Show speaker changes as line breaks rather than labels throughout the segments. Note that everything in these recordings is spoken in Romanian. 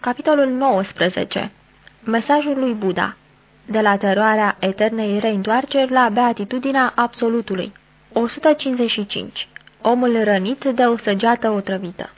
Capitolul 19 Mesajul lui Buddha. De la teroarea eternei reîntoarceri la beatitudinea absolutului. 155 Omul rănit de o săgeată otrăvită.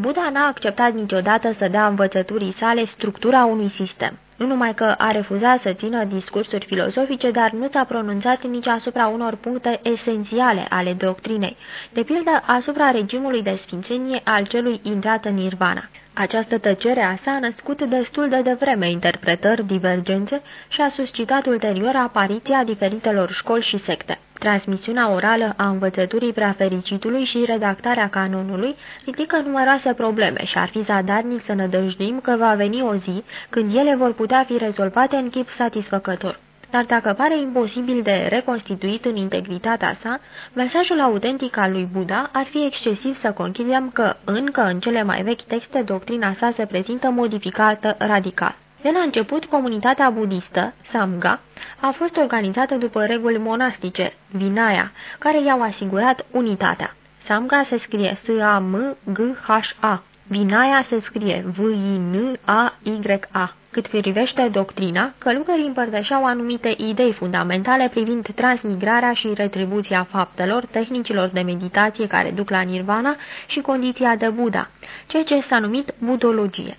Buddha n-a acceptat niciodată să dea învățăturii sale structura unui sistem. Nu numai că a refuzat să țină discursuri filozofice, dar nu s-a pronunțat nici asupra unor puncte esențiale ale doctrinei, de pildă asupra regimului de sfințenie al celui intrat în nirvana. Această tăcere a sa a născut destul de devreme interpretări divergențe și a suscitat ulterior apariția diferitelor școli și secte. Transmisiunea orală a învățăturii preafericitului și redactarea canonului ridică numeroase probleme și ar fi zadarnic să ne dăjduim că va veni o zi când ele vor putea fi rezolvate în chip satisfăcător. Dar dacă pare imposibil de reconstituit în integritatea sa, mesajul autentic al lui Buddha ar fi excesiv să conchidem că încă în cele mai vechi texte doctrina sa se prezintă modificată radical. De la început, comunitatea budistă, Samga, a fost organizată după reguli monastice, Vinaya, care i-au asigurat unitatea. Samga se scrie S-A-M-G-H-A. Vinaya se scrie V-I-N-A-Y-A. Cât privește doctrina, călugării împărtășeau anumite idei fundamentale privind transmigrarea și retribuția faptelor, tehnicilor de meditație care duc la nirvana și condiția de Buddha, ceea ce s-a numit budologie.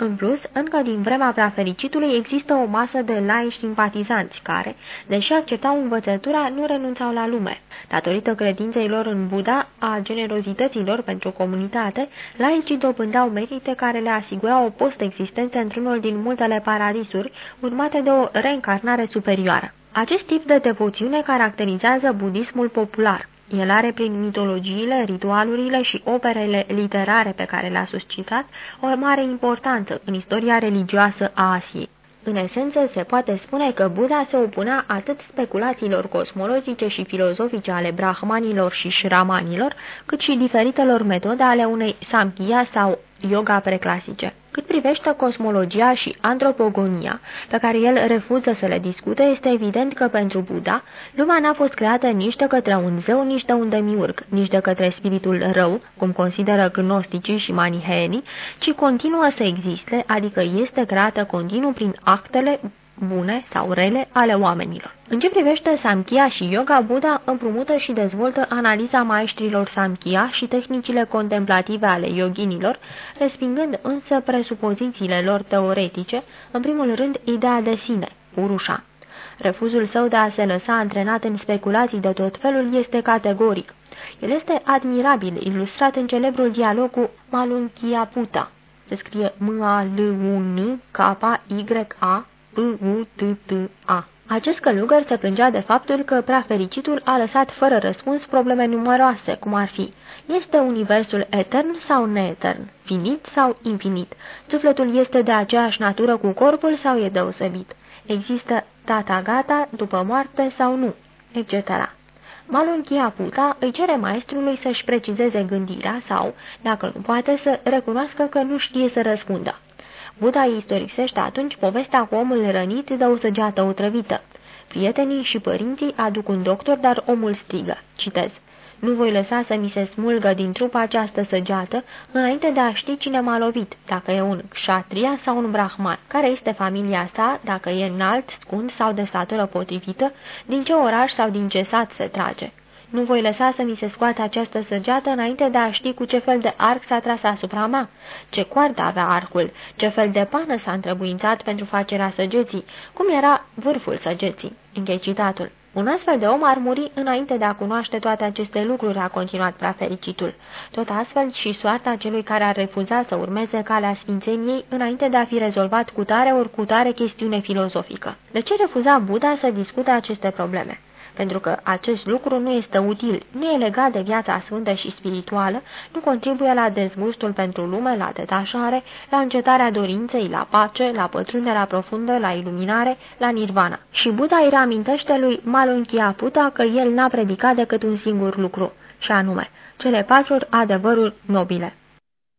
În plus, încă din vremea prea fericitului există o masă de laici simpatizanți care, deși acceptau învățătura, nu renunțau la lume. Datorită credinței lor în Buddha, a generozităților pentru comunitate, laicii dobândau merite care le asigurau o post-existență într-unul din multele paradisuri, urmate de o reîncarnare superioară. Acest tip de devoțiune caracterizează budismul popular. El are prin mitologiile, ritualurile și operele literare pe care le-a suscitat o mare importanță în istoria religioasă a Asiei. În esență, se poate spune că Buddha se opunea atât speculațiilor cosmologice și filozofice ale brahmanilor și shramanilor, cât și diferitelor metode ale unei samkhya sau yoga preclasice. Cât privește cosmologia și antropogonia, pe care el refuză să le discute, este evident că pentru Buddha, lumea n-a fost creată nici de către un zeu, nici de un demiurg, nici de către spiritul rău, cum consideră gnosticii și maniheenii, ci continuă să existe, adică este creată continuu prin actele bune sau rele ale oamenilor. În ce privește Samkhya și Yoga, Buddha împrumută și dezvoltă analiza maestrilor Samkhya și tehnicile contemplative ale yoginilor, respingând însă presupozițiile lor teoretice, în primul rând ideea de sine, Purusha. Refuzul său de a se lăsa antrenat în speculații de tot felul este categoric. El este admirabil, ilustrat în celebrul dialog cu Malunchiaputa. Se scrie M-A-L-U-N-K-Y-A P-U-T-T-A. Acest călugăr se plângea de faptul că prea fericitul a lăsat fără răspuns probleme numeroase, cum ar fi este universul etern sau neetern, finit sau infinit, sufletul este de aceeași natură cu corpul sau e deosebit, există tata gata după moarte sau nu, etc. Malul Chiaputa îi cere maestrului să-și precizeze gândirea sau, dacă nu poate, să recunoască că nu știe să răspundă. Buddha istorisește atunci povestea cu omul rănit de o săgeată otrăvită. Prietenii și părinții aduc un doctor, dar omul strigă. Citez. Nu voi lăsa să mi se smulgă din trup această săgeată înainte de a ști cine m-a lovit, dacă e un kshatria sau un brahman, care este familia sa, dacă e înalt, scund sau de statură potrivită, din ce oraș sau din ce sat se trage. Nu voi lăsa să mi se scoate această săgeată înainte de a ști cu ce fel de arc s-a tras asupra mea, ce coardă avea arcul, ce fel de pană s-a întrebuințat pentru facerea săgeții, cum era vârful săgeții. Închei citatul. Un astfel de om ar muri înainte de a cunoaște toate aceste lucruri, a continuat prea fericitul. Tot astfel și soarta celui care ar refuza să urmeze calea sfințeniei înainte de a fi rezolvat cu tare ori cu tare chestiune filozofică. De ce refuza Buddha să discute aceste probleme? Pentru că acest lucru nu este util, nu e legat de viața sfântă și spirituală, nu contribuie la dezgustul pentru lume, la detașare, la încetarea dorinței, la pace, la pătrunderea profundă, la iluminare, la nirvana. Și Buddha îi reamintește lui Malunchiaputa că el n-a predicat decât un singur lucru, și anume, cele patru adevăruri nobile.